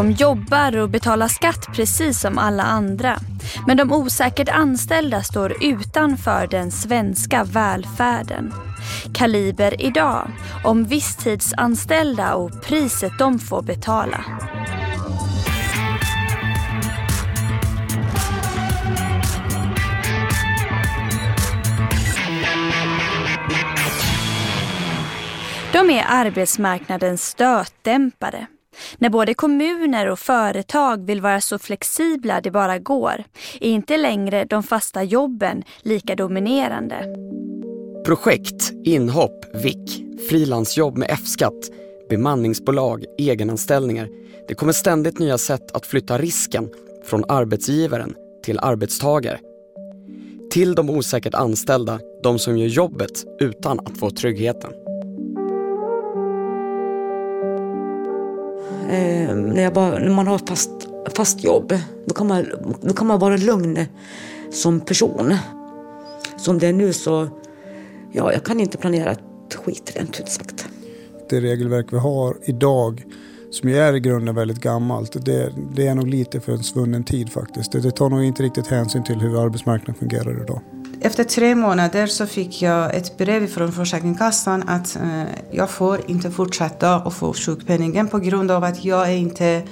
De jobbar och betalar skatt precis som alla andra. Men de osäkert anställda står utanför den svenska välfärden. Kaliber idag om visstidsanställda och priset de får betala. De är arbetsmarknadens stötdämpare. När både kommuner och företag vill vara så flexibla det bara går är inte längre de fasta jobben lika dominerande. Projekt, inhopp, VIK, frilansjobb med F-skatt, bemanningsbolag, egenanställningar. Det kommer ständigt nya sätt att flytta risken från arbetsgivaren till arbetstagare. Till de osäkert anställda, de som gör jobbet utan att få tryggheten. Eh, när, jag bara, när man har fast, fast jobb, då kan, man, då kan man vara lugn som person. Som det är nu så, ja, jag kan inte planera ett skit rent ut sagt. Det regelverk vi har idag, som ju är i grunden väldigt gammalt, det, det är nog lite för en svunnen tid faktiskt. Det, det tar nog inte riktigt hänsyn till hur arbetsmarknaden fungerar idag. Efter tre månader så fick jag ett brev från Försäkringskassan att eh, jag får inte fortsätta att få sjukpenningen på grund av att jag är inte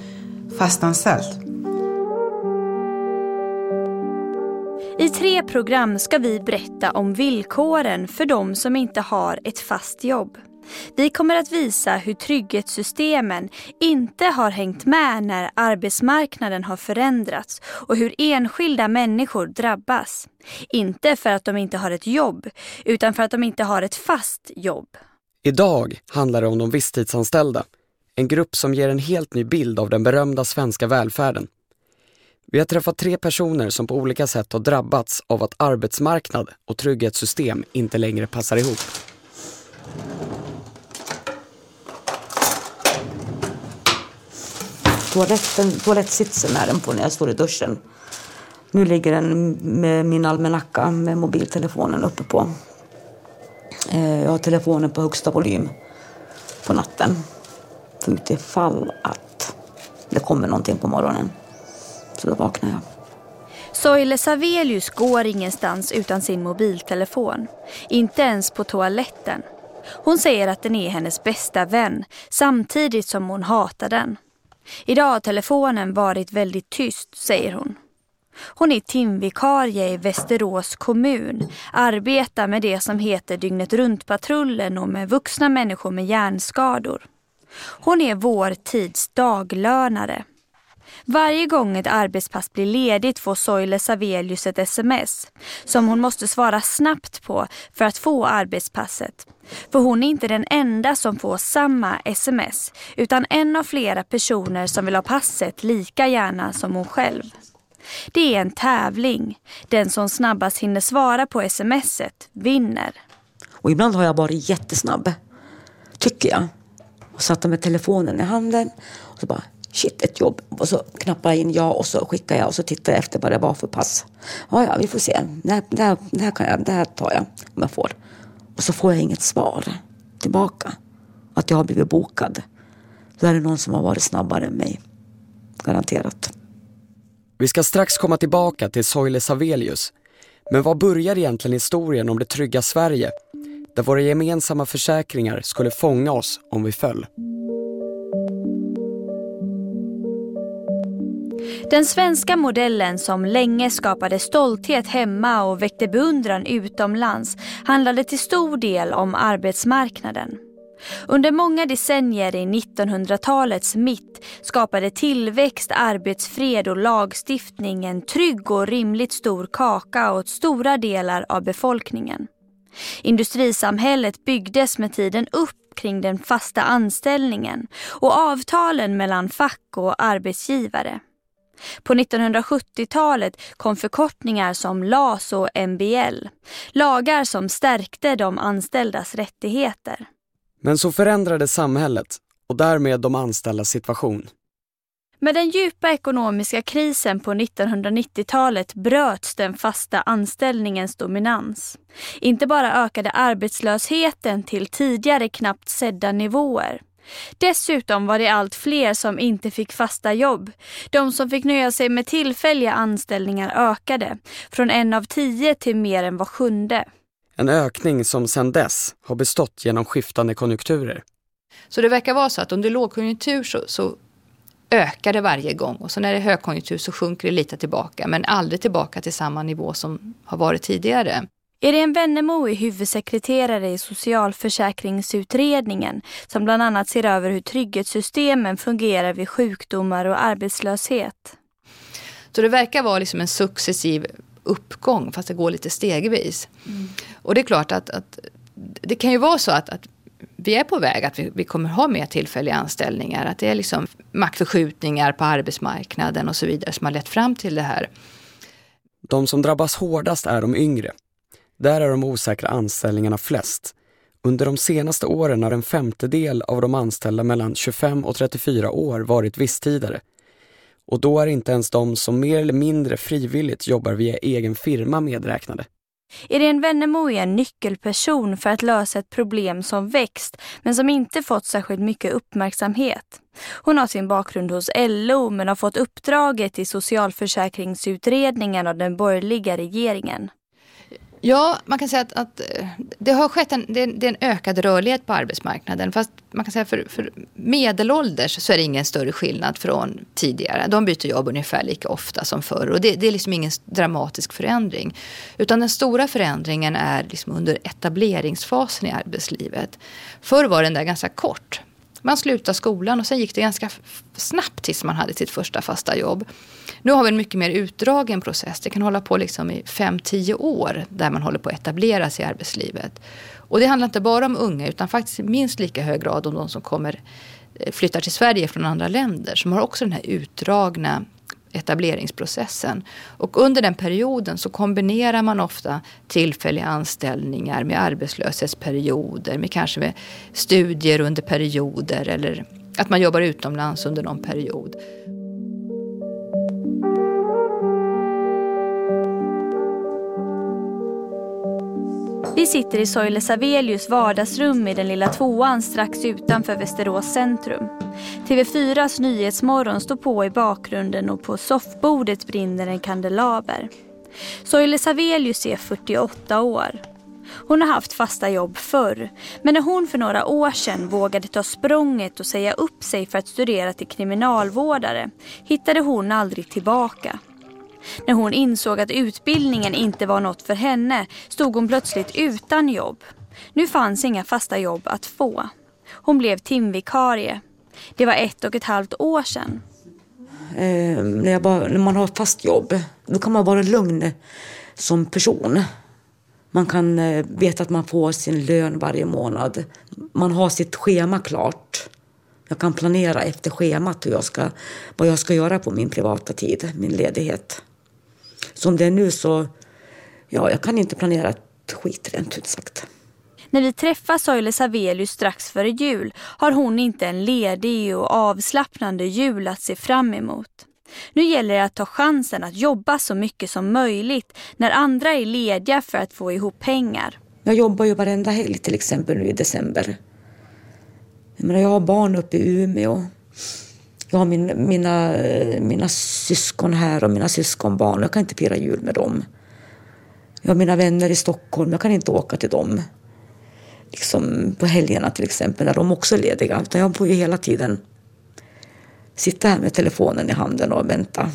fastanställd. I tre program ska vi berätta om villkoren för de som inte har ett fast jobb. Vi kommer att visa hur trygghetssystemen inte har hängt med när arbetsmarknaden har förändrats och hur enskilda människor drabbas. Inte för att de inte har ett jobb, utan för att de inte har ett fast jobb. Idag handlar det om de visstidsanställda. En grupp som ger en helt ny bild av den berömda svenska välfärden. Vi har träffat tre personer som på olika sätt har drabbats av att arbetsmarknad och trygghetssystem inte längre passar ihop. Toaletten, toalettsitsen är den på när jag står i duschen. Nu ligger den med min almanacka med mobiltelefonen uppe på. Eh, jag har telefonen på högsta volym på natten. För utifall att det kommer någonting på morgonen. Så då vaknar jag. Soile Savelius går ingenstans utan sin mobiltelefon. Inte ens på toaletten. Hon säger att den är hennes bästa vän samtidigt som hon hatar den. Idag har telefonen varit väldigt tyst, säger hon. Hon är timvikarie i Västerås kommun, arbetar med det som heter dygnet runt-patrullen och med vuxna människor med hjärnskador. Hon är vår tids daglönare. Varje gång ett arbetspass blir ledigt får Soile Savelius ett sms som hon måste svara snabbt på för att få arbetspasset. För hon är inte den enda som får samma sms utan en av flera personer som vill ha passet lika gärna som hon själv. Det är en tävling. Den som snabbast hinner svara på smset vinner. Och ibland har jag varit jättesnabb, tycker jag. Och satt med telefonen i handen och så bara shit, ett jobb. Och så knappar jag in ja och så skickar jag och så tittar jag efter vad det var för pass. Ja, ja, vi får se. Det här, det här, det här, kan jag, det här tar jag om jag får. Och så får jag inget svar tillbaka. Att jag har blivit bokad. Då är det någon som har varit snabbare än mig. Garanterat. Vi ska strax komma tillbaka till Soile Savelius. Men vad börjar egentligen historien om det trygga Sverige? Där våra gemensamma försäkringar skulle fånga oss om vi föll. Den svenska modellen som länge skapade stolthet hemma och väckte beundran utomlands handlade till stor del om arbetsmarknaden. Under många decennier i 1900-talets mitt skapade tillväxt, arbetsfred och lagstiftning en trygg och rimligt stor kaka åt stora delar av befolkningen. Industrisamhället byggdes med tiden upp kring den fasta anställningen och avtalen mellan fack och arbetsgivare. På 1970-talet kom förkortningar som LAS och MBL. Lagar som stärkte de anställdas rättigheter. Men så förändrades samhället och därmed de anställdas situation. Med den djupa ekonomiska krisen på 1990-talet bröts den fasta anställningens dominans. Inte bara ökade arbetslösheten till tidigare knappt sedda nivåer. Dessutom var det allt fler som inte fick fasta jobb. De som fick nöja sig med tillfälliga anställningar ökade, från en av tio till mer än var sjunde. En ökning som sedan dess har bestått genom skiftande konjunkturer. Så det verkar vara så att under lågkonjunktur så, så ökar det varje gång och så när det är högkonjunktur så sjunker det lite tillbaka men aldrig tillbaka till samma nivå som har varit tidigare. Irene Wennemo är huvudsekreterare i socialförsäkringsutredningen som bland annat ser över hur trygghetssystemen fungerar vid sjukdomar och arbetslöshet. Så det verkar vara liksom en successiv uppgång fast det går lite stegvis. Mm. Och det är klart att, att, det kan ju vara så att, att vi är på väg att vi, vi, kommer ha mer tillfälliga anställningar. Att det är liksom maktförskjutningar på arbetsmarknaden och så vidare som har lett fram till det här. De som drabbas hårdast är de yngre. Där är de osäkra anställningarna flest. Under de senaste åren har en femtedel av de anställda mellan 25 och 34 år varit visstidare. Och då är inte ens de som mer eller mindre frivilligt jobbar via egen firma medräknade. Irene Wennemo är en nyckelperson för att lösa ett problem som växt men som inte fått särskilt mycket uppmärksamhet. Hon har sin bakgrund hos LO men har fått uppdraget i socialförsäkringsutredningen av den borgerliga regeringen. Ja, man kan säga att, att eh, det har skett en, det är en ökad rörlighet på arbetsmarknaden. Fast man kan säga för, för medelålders så är det ingen större skillnad från tidigare. De byter jobb ungefär lika ofta som förr. Och det, det är liksom ingen dramatisk förändring. Utan den stora förändringen är liksom under etableringsfasen i arbetslivet. Förr var den där ganska kort. Man slutade skolan och sen gick det ganska snabbt tills man hade sitt första fasta jobb. Nu har vi en mycket mer utdragen process. Det kan hålla på liksom i 5-10 år där man håller på att etablera sig i arbetslivet. Och det handlar inte bara om unga utan faktiskt i minst lika hög grad om de som kommer eh, flyttar till Sverige från andra länder som har också den här utdragna etableringsprocessen. Och under den perioden så kombinerar man ofta tillfälliga anställningar med arbetslöshetsperioder, med kanske med studier under perioder eller att man jobbar utomlands under någon period. Vi sitter i Soile Savelius vardagsrum i den lilla tvåan strax utanför Västerås centrum. TV4s Nyhetsmorgon står på i bakgrunden och på soffbordet brinner en kandelaber. Soile Savelius är 48 år. Hon har haft fasta jobb förr, men när hon för några år sedan vågade ta språnget och säga upp sig för att studera till kriminalvårdare hittade hon aldrig tillbaka. När hon insåg att utbildningen inte var något för henne stod hon plötsligt utan jobb. Nu fanns inga fasta jobb att få. Hon blev timvikarie. Det var ett och ett halvt år sedan. Eh, när, jag bara, när man har fast jobb, då kan man vara lugn som person. Man kan eh, veta att man får sin lön varje månad. Man har sitt schema klart. Jag kan planera efter schemat hur jag ska, vad jag ska göra på min privata tid, min ledighet. Som det är nu så, ja, jag kan inte planera ett skit rent ut sagt. När vi träffar Soile Savelius strax före jul har hon inte en ledig och avslappnande jul att se fram emot. Nu gäller det att ta chansen att jobba så mycket som möjligt när andra är lediga för att få ihop pengar. Jag jobbar ju varenda helg till exempel nu i december. Jag, menar, jag har barn uppe i Umeå. Jag har min, mina, mina syskon här och mina syskonbarn. Jag kan inte fira jul med dem. Jag har mina vänner i Stockholm. Jag kan inte åka till dem. Liksom på helgerna till exempel när de också är lediga. Utan jag får ju hela tiden sitta här med telefonen i handen och vänta.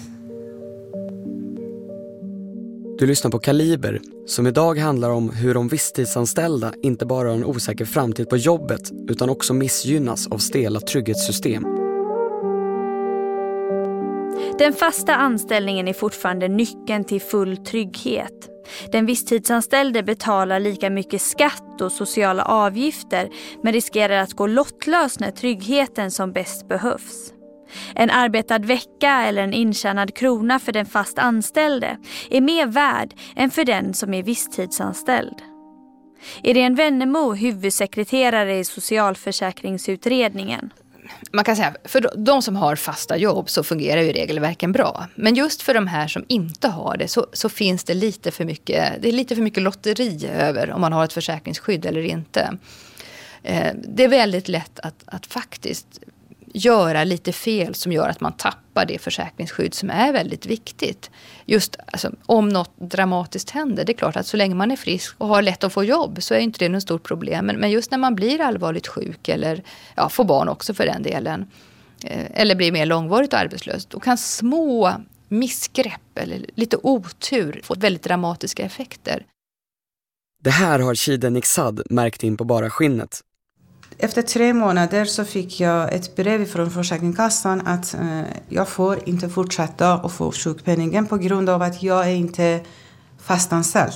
Du lyssnar på Kaliber som idag handlar om hur de visstidsanställda inte bara har en osäker framtid på jobbet utan också missgynnas av stela trygghetssystem. Den fasta anställningen är fortfarande nyckeln till full trygghet. Den visstidsanställde betalar lika mycket skatt och sociala avgifter men riskerar att gå lottlös när tryggheten som bäst behövs. En arbetad vecka eller en intjänad krona för den fast anställde är mer värd än för den som är visstidsanställd. Irene Wennemo, huvudsekreterare i socialförsäkringsutredningen man kan säga, för de som har fasta jobb så fungerar ju regelverken bra. Men just för de här som inte har det så, så, finns det lite för mycket, det är lite för mycket lotteri över om man har ett försäkringsskydd eller inte. Eh, det är väldigt lätt att, att faktiskt göra lite fel som gör att man tappar det försäkringsskydd som är väldigt viktigt. Just alltså, om något dramatiskt händer. Det är klart att så länge man är frisk och har lätt att få jobb så är inte det något stort problem. Men, men just när man blir allvarligt sjuk eller ja, får barn också för den delen. Eh, eller blir mer långvarigt arbetslös. Då kan små missgrepp eller lite otur få väldigt dramatiska effekter. Det här har Shiden Iksad märkt in på bara skinnet. Efter tre månader så fick jag ett brev från Försäkringskassan att eh, jag får inte fortsätta att få sjukpenningen på grund av att jag är inte fastanställd.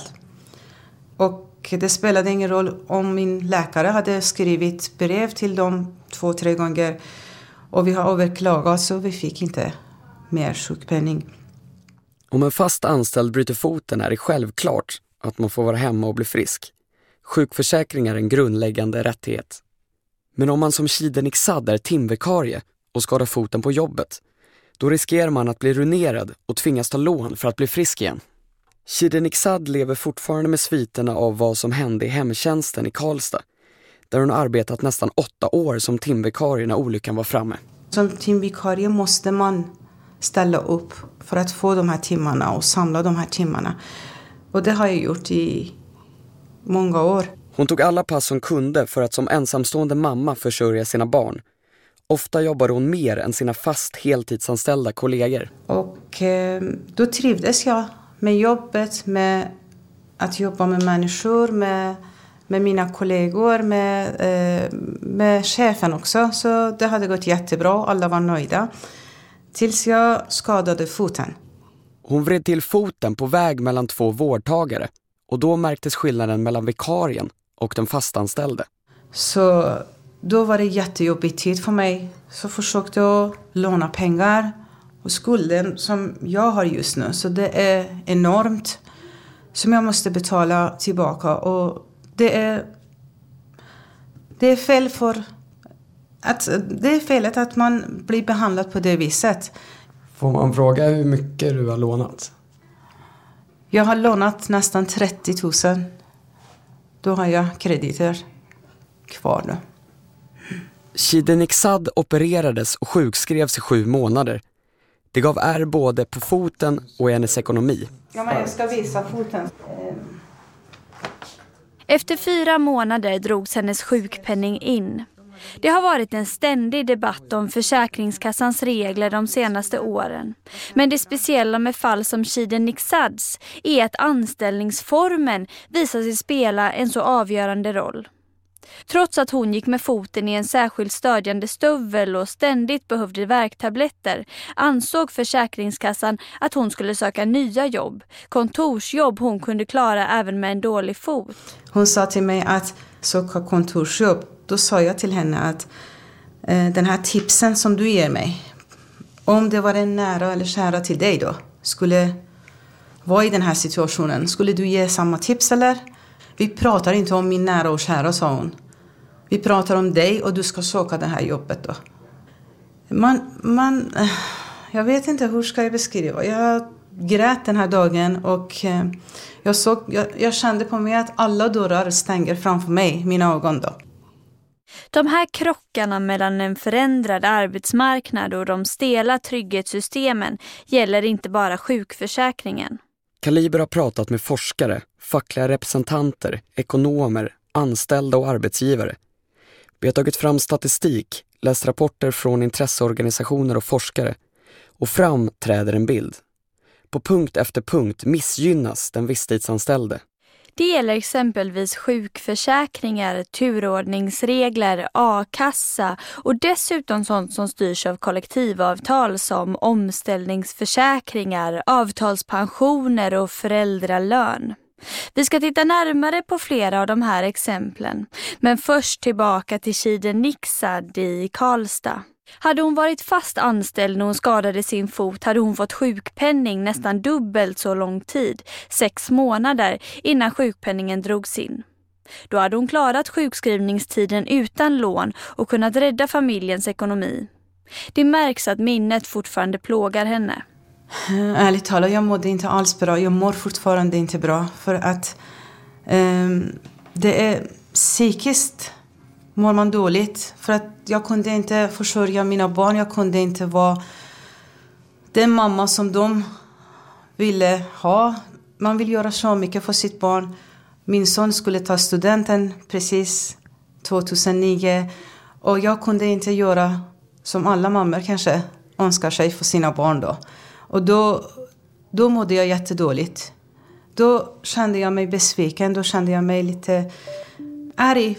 Och det spelade ingen roll om min läkare hade skrivit brev till dem två, tre gånger och vi har överklagat så vi fick inte mer sjukpenning. Om en fast anställd bryter foten är det självklart att man får vara hemma och bli frisk. Sjukförsäkring är en grundläggande rättighet. Men om man som Shiden Sad är timvikarie och skadar foten på jobbet, då riskerar man att bli ruinerad och tvingas ta lån för att bli frisk igen. Shiden Sad lever fortfarande med sviterna av vad som hände i hemtjänsten i Karlstad, där hon arbetat nästan åtta år som timvikarie när olyckan var framme. Som timvikarie måste man ställa upp för att få de här timmarna och samla de här timmarna. Och det har jag gjort i många år. Hon tog alla pass hon kunde för att som ensamstående mamma försörja sina barn. Ofta jobbade hon mer än sina fast heltidsanställda kollegor. Och eh, då trivdes jag med jobbet, med att jobba med människor, med, med mina kollegor, med, eh, med chefen också. Så det hade gått jättebra, alla var nöjda. Tills jag skadade foten. Hon vred till foten på väg mellan två vårdtagare och då märktes skillnaden mellan vikarien och den fastanställde. Så då var det jättejobbig tid för mig. Så försökte jag låna pengar och skulden som jag har just nu, så det är enormt som jag måste betala tillbaka och det är det är fel för att det är felet att man blir behandlad på det viset. Får man fråga hur mycket du har lånat? Jag har lånat nästan 30 000. Då har jag krediter kvar då. Shiden Iksad opererades och sjukskrevs i sju månader. Det gav ärr både på foten och i hennes ekonomi. Ja, men jag ska visa foten. Efter fyra månader drogs hennes sjukpenning in. Det har varit en ständig debatt om Försäkringskassans regler de senaste åren. Men det speciella med fall som Shiden Niksads är att anställningsformen visar sig spela en så avgörande roll. Trots att hon gick med foten i en särskild stödjande stövel och ständigt behövde värktabletter ansåg Försäkringskassan att hon skulle söka nya jobb, kontorsjobb hon kunde klara även med en dålig fot. Hon sa till mig att söka kontorsjobb då sa jag till henne att eh, den här tipsen som du ger mig, om det var en nära eller kära till dig då, skulle vara i den här situationen, skulle du ge samma tips eller? Vi pratar inte om min nära och kära, sa hon. Vi pratar om dig och du ska söka det här jobbet då. Man, man, eh, jag vet inte hur ska jag beskriva. Jag grät den här dagen och eh, jag, såg, jag, jag kände på mig att alla dörrar stänger framför mig, mina ögon då. De här krockarna mellan en förändrad arbetsmarknad och de stela trygghetssystemen gäller inte bara sjukförsäkringen. Kaliber har pratat med forskare, fackliga representanter, ekonomer, anställda och arbetsgivare. Vi har tagit fram statistik, läst rapporter från intresseorganisationer och forskare och fram träder en bild. På punkt efter punkt missgynnas den visstidsanställde. Det gäller exempelvis sjukförsäkringar, turordningsregler, a-kassa och dessutom sånt som styrs av kollektivavtal som omställningsförsäkringar, avtalspensioner och föräldralön. Vi ska titta närmare på flera av de här exemplen, men först tillbaka till Kiden Nixad i Karlstad. Hade hon varit fast anställd när hon skadade sin fot hade hon fått sjukpenning nästan dubbelt så lång tid, sex månader, innan sjukpenningen drogs in. Då hade hon klarat sjukskrivningstiden utan lån och kunnat rädda familjens ekonomi. Det märks att minnet fortfarande plågar henne. Eh, ärligt talat, jag mådde inte alls bra. Jag mår fortfarande inte bra. För att um, det är psykiskt mår man dåligt. För att jag kunde inte försörja mina barn. Jag kunde inte vara den mamma som de ville ha. Man vill göra så mycket för sitt barn. Min son skulle ta studenten precis 2009 och jag kunde inte göra som alla mammor kanske önskar sig för sina barn då. Och då, då mådde jag jättedåligt. Då kände jag mig besviken, då kände jag mig lite arg.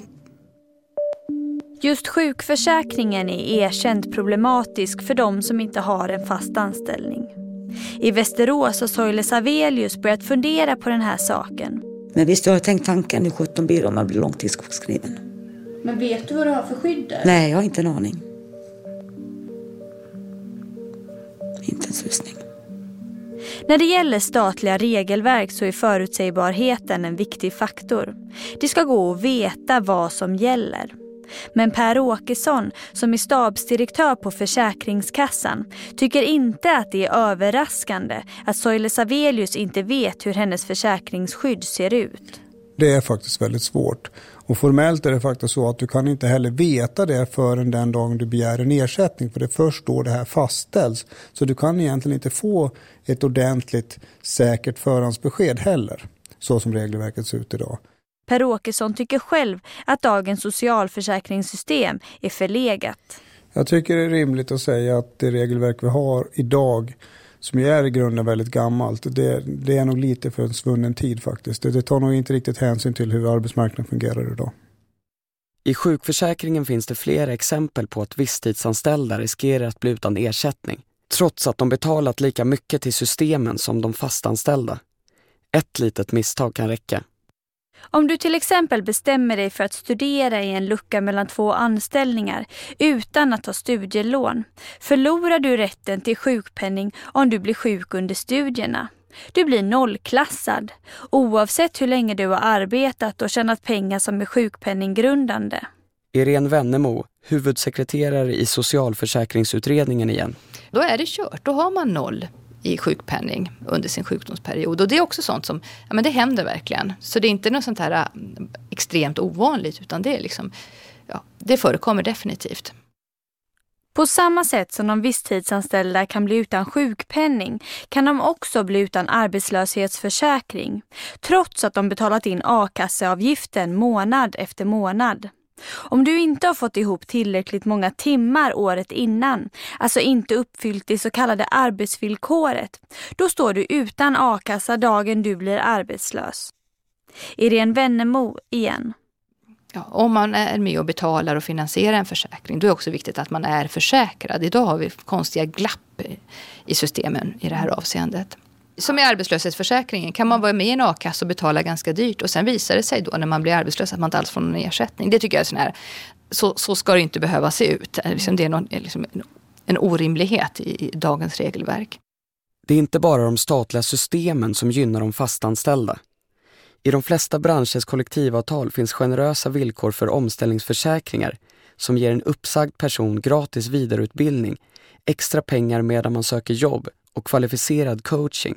Just sjukförsäkringen är erkänt problematisk för de som inte har en fast anställning. I Västerås har Soile Savelius börjat fundera på den här saken. Men visst, jag har tänkt tanken hur 17 blir om man blir långtidssjukskriven. Men vet du vad du har för skydd där? Nej, jag har inte en aning. Inte en susning. När det gäller statliga regelverk så är förutsägbarheten en viktig faktor. Det ska gå att veta vad som gäller. Men Per Åkesson, som är stabsdirektör på Försäkringskassan, tycker inte att det är överraskande att Soile Savelius inte vet hur hennes försäkringsskydd ser ut. Det är faktiskt väldigt svårt. Och formellt är det faktiskt så att du kan inte heller veta det förrän den dagen du begär en ersättning. För det är först då det här fastställs. Så du kan egentligen inte få ett ordentligt säkert förhandsbesked heller. Så som regelverket ser ut idag. Per Åkesson tycker själv att dagens socialförsäkringssystem är förlegat. Jag tycker det är rimligt att säga att det regelverk vi har idag som ju är i grunden väldigt gammalt. Det, det är nog lite för en svunnen tid faktiskt. Det, det tar nog inte riktigt hänsyn till hur arbetsmarknaden fungerar idag. I sjukförsäkringen finns det flera exempel på att visstidsanställda riskerar att bli utan ersättning trots att de betalat lika mycket till systemen som de fastanställda. Ett litet misstag kan räcka. Om du till exempel bestämmer dig för att studera i en lucka mellan två anställningar utan att ta studielån förlorar du rätten till sjukpenning om du blir sjuk under studierna. Du blir nollklassad oavsett hur länge du har arbetat och tjänat pengar som är sjukpenninggrundande. Irene Wennemo, huvudsekreterare i socialförsäkringsutredningen igen. Då är det kört, då har man noll i sjukpenning under sin sjukdomsperiod. Och det är också sånt som, ja men det händer verkligen. Så det är inte något sånt här äh, extremt ovanligt utan det är liksom, ja, det förekommer definitivt. På samma sätt som de visstidsanställda kan bli utan sjukpenning kan de också bli utan arbetslöshetsförsäkring trots att de betalat in a-kasseavgiften månad efter månad. Om du inte har fått ihop tillräckligt många timmar året innan, alltså inte uppfyllt det så kallade arbetsvillkoret, då står du utan a-kassa dagen du blir arbetslös. Irene Wennemo igen. Ja, om man är med och betalar och finansierar en försäkring, då är det också viktigt att man är försäkrad. Idag har vi konstiga glapp i systemen i det här avseendet som i arbetslöshetsförsäkringen kan man vara med i en a-kassa och betala ganska dyrt och sen visar det sig då när man blir arbetslös att man inte alls får någon ersättning. Det tycker jag är sån här, så, så ska det inte behöva se ut. Det är liksom, någon, liksom en orimlighet i, i dagens regelverk. Det är inte bara de statliga systemen som gynnar de fastanställda. I de flesta branschers kollektivavtal finns generösa villkor för omställningsförsäkringar som ger en uppsagd person gratis vidareutbildning, extra pengar medan man söker jobb och kvalificerad coaching.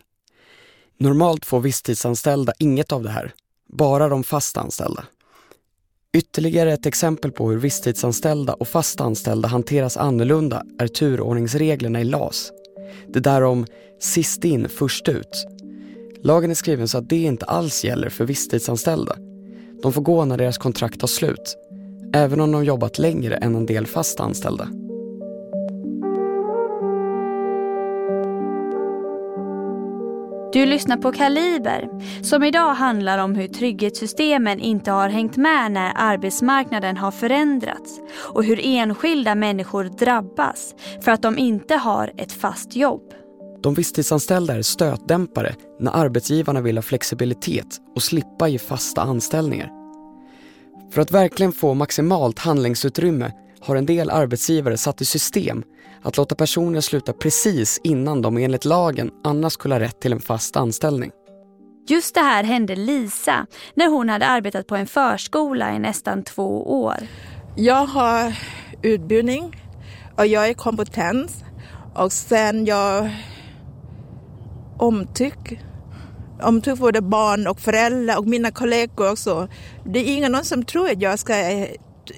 Normalt får visstidsanställda inget av det här, bara de fast anställda. Ytterligare ett exempel på hur visstidsanställda och fast anställda hanteras annorlunda är turordningsreglerna i LAS. Det där om sist in, först ut. Lagen är skriven så att det inte alls gäller för visstidsanställda. De får gå när deras kontrakt tar slut, även om de jobbat längre än en del fast anställda. Du lyssnar på Kaliber som idag handlar om hur trygghetssystemen inte har hängt med när arbetsmarknaden har förändrats och hur enskilda människor drabbas för att de inte har ett fast jobb. De visstidsanställda är stötdämpare när arbetsgivarna vill ha flexibilitet och slippa ge fasta anställningar. För att verkligen få maximalt handlingsutrymme har en del arbetsgivare satt i system att låta personer sluta precis innan de enligt lagen annars skulle ha rätt till en fast anställning. Just det här hände Lisa när hon hade arbetat på en förskola i nästan två år. Jag har utbildning och jag är kompetent och sen jag omtyck. Omtyck både barn och föräldrar och mina kollegor också. Det är ingen som tror att jag ska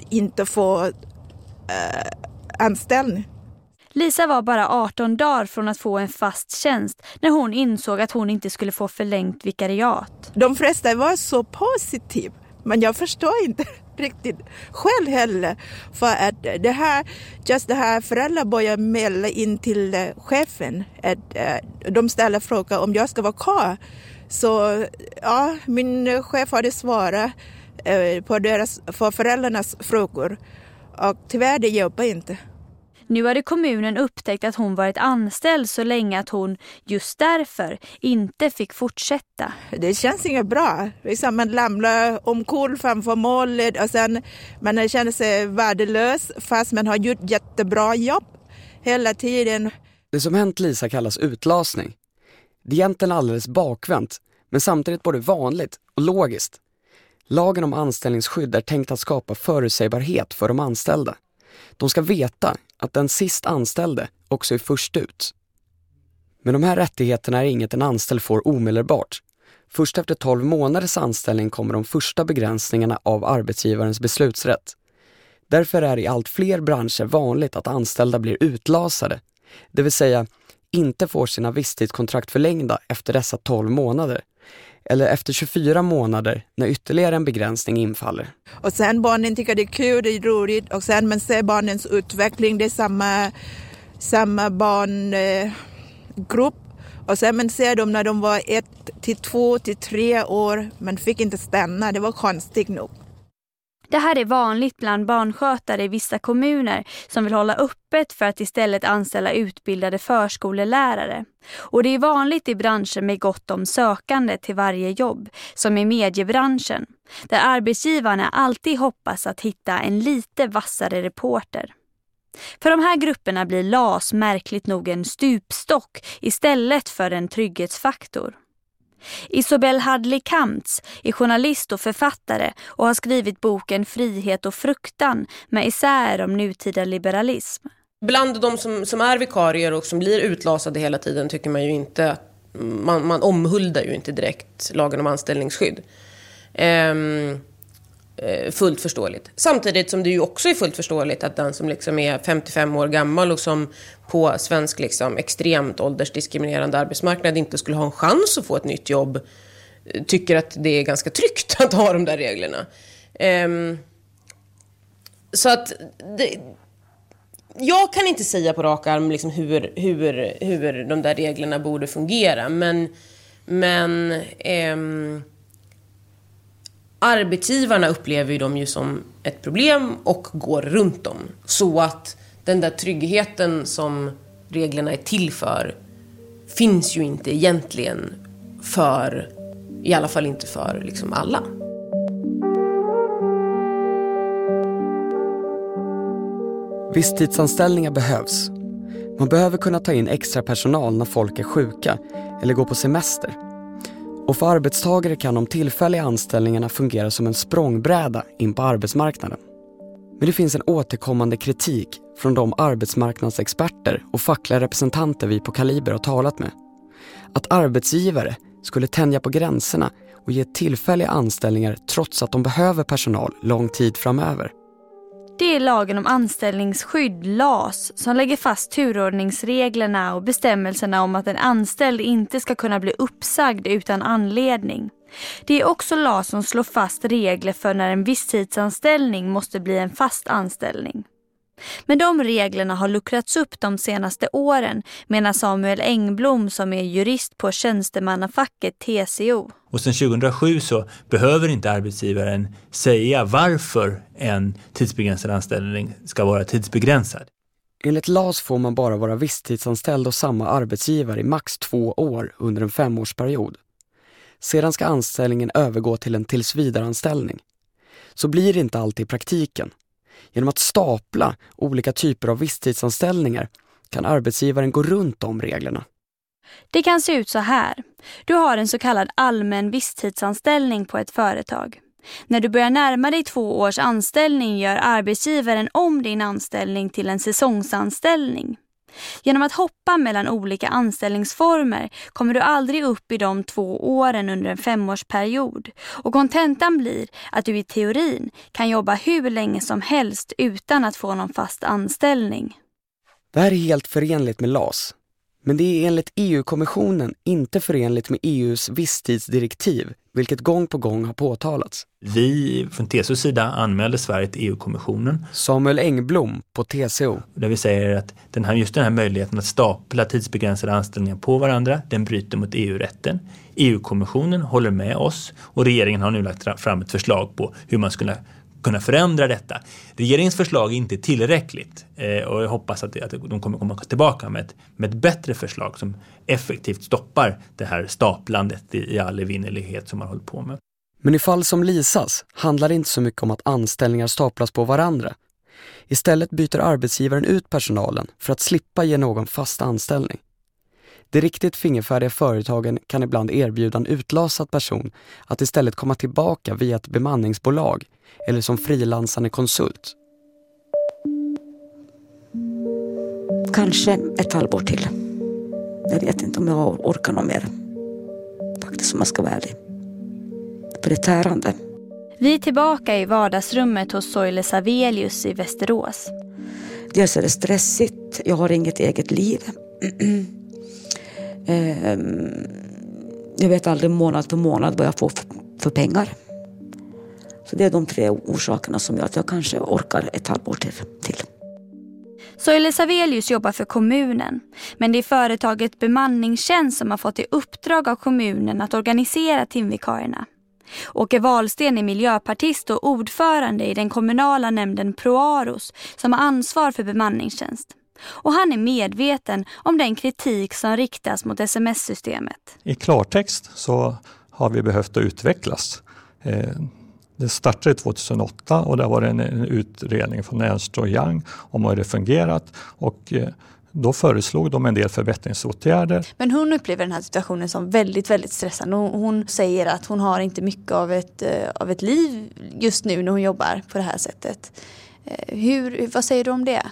inte få eh, anställning. Lisa var bara 18 dagar från att få en fast tjänst när hon insåg att hon inte skulle få förlängt vikariat. De flesta var så positiva, men jag förstår inte riktigt själv heller. För att det här, just det här föräldrar börjar mejla in till eh, chefen. Att, eh, de ställer frågan om jag ska vara kvar. Så ja, min chef hade svarat eh, på, deras, för föräldrarnas frågor. Och tyvärr, det hjälper inte. Nu hade kommunen upptäckt att hon varit anställd så länge att hon just därför inte fick fortsätta. Det känns inget bra. Liksom man ramlar omkull framför målet och sen man känner sig värdelös fast man har gjort jättebra jobb hela tiden. Det som hänt Lisa kallas utlasning. Det är egentligen alldeles bakvänt, men samtidigt både vanligt och logiskt. Lagen om anställningsskydd är tänkt att skapa förutsägbarhet för de anställda. De ska veta att den sist anställde också är först ut. Men de här rättigheterna är inget en anställd får omedelbart. Först efter 12 månaders anställning kommer de första begränsningarna av arbetsgivarens beslutsrätt. Därför är det i allt fler branscher vanligt att anställda blir utlasade, det vill säga inte får sina visstidskontrakt förlängda efter dessa 12 månader eller efter 24 månader när ytterligare en begränsning infaller. Och sen barnen tycker det är kul, det är roligt och sen man ser barnens utveckling, det är samma, samma barngrupp. Och sen man ser dem när de var ett till två till tre år, man fick inte stanna, det var konstigt nog. Det här är vanligt bland barnskötare i vissa kommuner som vill hålla öppet för att istället anställa utbildade förskolelärare. Och det är vanligt i branscher med gott om sökande till varje jobb, som i mediebranschen, där arbetsgivarna alltid hoppas att hitta en lite vassare reporter. För de här grupperna blir LAS märkligt nog en stupstock istället för en trygghetsfaktor. Isobel Hadley Kamts är journalist och författare och har skrivit boken Frihet och fruktan med isär om nutida liberalism. Bland de som, som är vikarier och som blir utlasade hela tiden tycker man ju inte, man, man omhuldar ju inte direkt lagen om anställningsskydd. Um, Eh, Eh, fullt förståeligt. Samtidigt som det ju också är fullt förståeligt att den som liksom är 55 år gammal och som på svensk liksom extremt åldersdiskriminerande arbetsmarknad inte skulle ha en chans att få ett nytt jobb eh, tycker att det är ganska tryggt att ha de där reglerna. Um, så att det, jag kan inte säga på rak arm liksom hur, hur, hur de där reglerna borde fungera, men, men um, arbetsgivarna upplever ju dem ju som ett problem och går runt dem. Så att den där tryggheten som reglerna är till för finns ju inte egentligen för, i alla fall inte för liksom alla. Visstidsanställningar behövs. Man behöver kunna ta in extra personal när folk är sjuka eller går på semester. Och för arbetstagare kan de tillfälliga anställningarna fungera som en språngbräda in på arbetsmarknaden. Men det finns en återkommande kritik från de arbetsmarknadsexperter och fackliga representanter vi på Kaliber har talat med. Att arbetsgivare skulle tänja på gränserna och ge tillfälliga anställningar trots att de behöver personal lång tid framöver. Det är lagen om anställningsskydd, LAS, som lägger fast turordningsreglerna och bestämmelserna om att en anställd inte ska kunna bli uppsagd utan anledning. Det är också LAS som slår fast regler för när en visstidsanställning måste bli en fast anställning. Men de reglerna har luckrats upp de senaste åren menar Samuel Engblom som är jurist på tjänstemannafacket TCO. Och sen 2007 så behöver inte arbetsgivaren säga varför en tidsbegränsad anställning ska vara tidsbegränsad. Enligt LAS får man bara vara visstidsanställd hos samma arbetsgivare i max två år under en femårsperiod. Sedan ska anställningen övergå till en tillsvidareanställning. Så blir det inte alltid i praktiken. Genom att stapla olika typer av visstidsanställningar kan arbetsgivaren gå runt de reglerna. Det kan se ut så här. Du har en så kallad allmän visstidsanställning på ett företag. När du börjar närma dig två års anställning gör arbetsgivaren om din anställning till en säsongsanställning. Genom att hoppa mellan olika anställningsformer kommer du aldrig upp i de två åren under en femårsperiod. Och kontentan blir att du i teorin kan jobba hur länge som helst utan att få någon fast anställning. Det här är helt förenligt med LAS. Men det är enligt EU-kommissionen inte förenligt med EUs visstidsdirektiv, vilket gång på gång har påtalats. Vi från TCOs sida anmälde Sverige till EU-kommissionen. Samuel Engblom på TCO. Där vi säger att den här, just den här möjligheten att stapla tidsbegränsade anställningar på varandra, den bryter mot EU-rätten. EU-kommissionen håller med oss och regeringen har nu lagt fram ett förslag på hur man skulle kunna förändra detta. Regeringens förslag är inte tillräckligt eh, och jag hoppas att, att de kommer komma tillbaka med ett, med ett bättre förslag som effektivt stoppar det här staplandet i, i all evinnerlighet som man håller på med. Men i fall som Lisas handlar det inte så mycket om att anställningar staplas på varandra. Istället byter arbetsgivaren ut personalen för att slippa ge någon fast anställning. De riktigt fingerfärdiga företagen kan ibland erbjuda en utlasad person att istället komma tillbaka via ett bemanningsbolag eller som frilansande konsult. Kanske ett halvår till. Jag vet inte om jag orkar något mer. Faktiskt om jag ska vara ärlig. För det är tärande. Vi är tillbaka i vardagsrummet hos Soile Savelius i Västerås. Dels är det stressigt, jag har inget eget liv. Eh, jag vet aldrig månad för månad vad jag får för pengar. Så det är de tre orsakerna som gör att jag kanske orkar ett halvår till. till. Soile Savelius jobbar för kommunen, men det är företaget Bemanningstjänst som har fått i uppdrag av kommunen att organisera timvikarierna. Åke Wahlsten är miljöpartist och ordförande i den kommunala nämnden Proaros som har ansvar för bemanningstjänst. Och han är medveten om den kritik som riktas mot sms-systemet. I klartext så har vi behövt att utvecklas. Eh, det startade 2008 och det var en, en utredning från Ernst och Young om hur det fungerat och eh, då föreslog de en del förbättringsåtgärder. Men hon upplever den här situationen som väldigt, väldigt stressande. Hon säger att hon har inte mycket av ett, eh, av ett liv just nu när hon jobbar på det här sättet. Hur, vad säger du om det?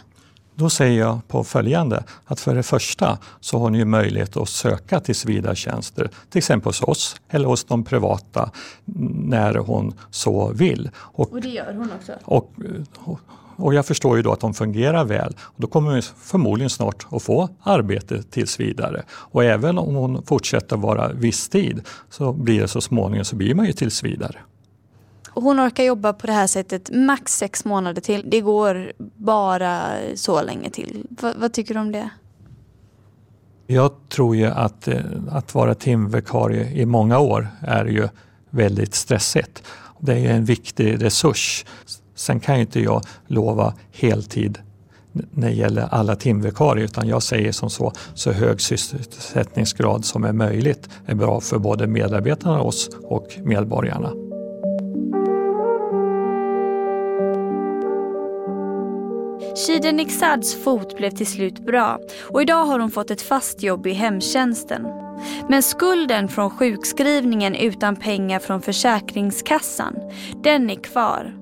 Då säger jag på följande att för det första så har ni möjlighet att söka tillsvidaretjänster, till exempel hos oss eller hos de privata när hon så vill. Och, och det gör hon också? Och, och, och jag förstår ju då att de fungerar väl. Och då kommer hon förmodligen snart att få arbete tills vidare. Och även om hon fortsätter vara visstid så blir det så småningom så blir man ju tills vidare. Hon orkar jobba på det här sättet max sex månader till. Det går bara så länge till. V vad tycker du om det? Jag tror ju att, eh, att vara timvikarie i många år är ju väldigt stressigt. Det är en viktig resurs. Sen kan ju inte jag lova heltid när det gäller alla timvikarier utan jag säger som så, så hög sysselsättningsgrad som är möjligt är bra för både medarbetarna, oss och medborgarna. Shiden Niksads fot blev till slut bra och idag har hon fått ett fast jobb i hemtjänsten. Men skulden från sjukskrivningen utan pengar från Försäkringskassan, den är kvar.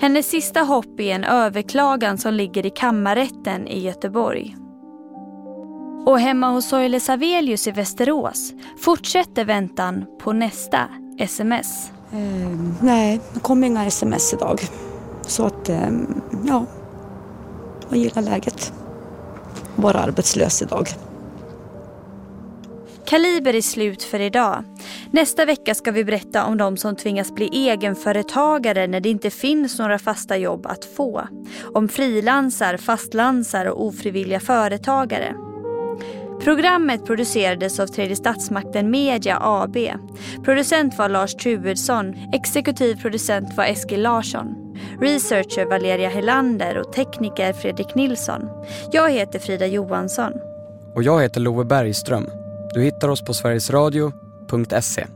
Hennes sista hopp är en överklagan som ligger i kammarrätten i Göteborg. Och hemma hos Soile Savelius i Västerås fortsätter väntan på nästa sms. Eh, nej, det kom inga sms idag. Så att, eh, ja, och gillar läget. Vara arbetslös idag. Kaliber är slut för idag. Nästa vecka ska vi berätta om de som tvingas bli egenföretagare när det inte finns några fasta jobb att få. Om frilansar, fastlansar och ofrivilliga företagare. Programmet producerades av Tredje Statsmakten Media AB. Producent var Lars Truedsson, exekutiv producent var Eskil Larsson. Researcher Valeria Helander och tekniker Fredrik Nilsson. Jag heter Frida Johansson. Och jag heter Love Bergström. Du hittar oss på sverigesradio.se.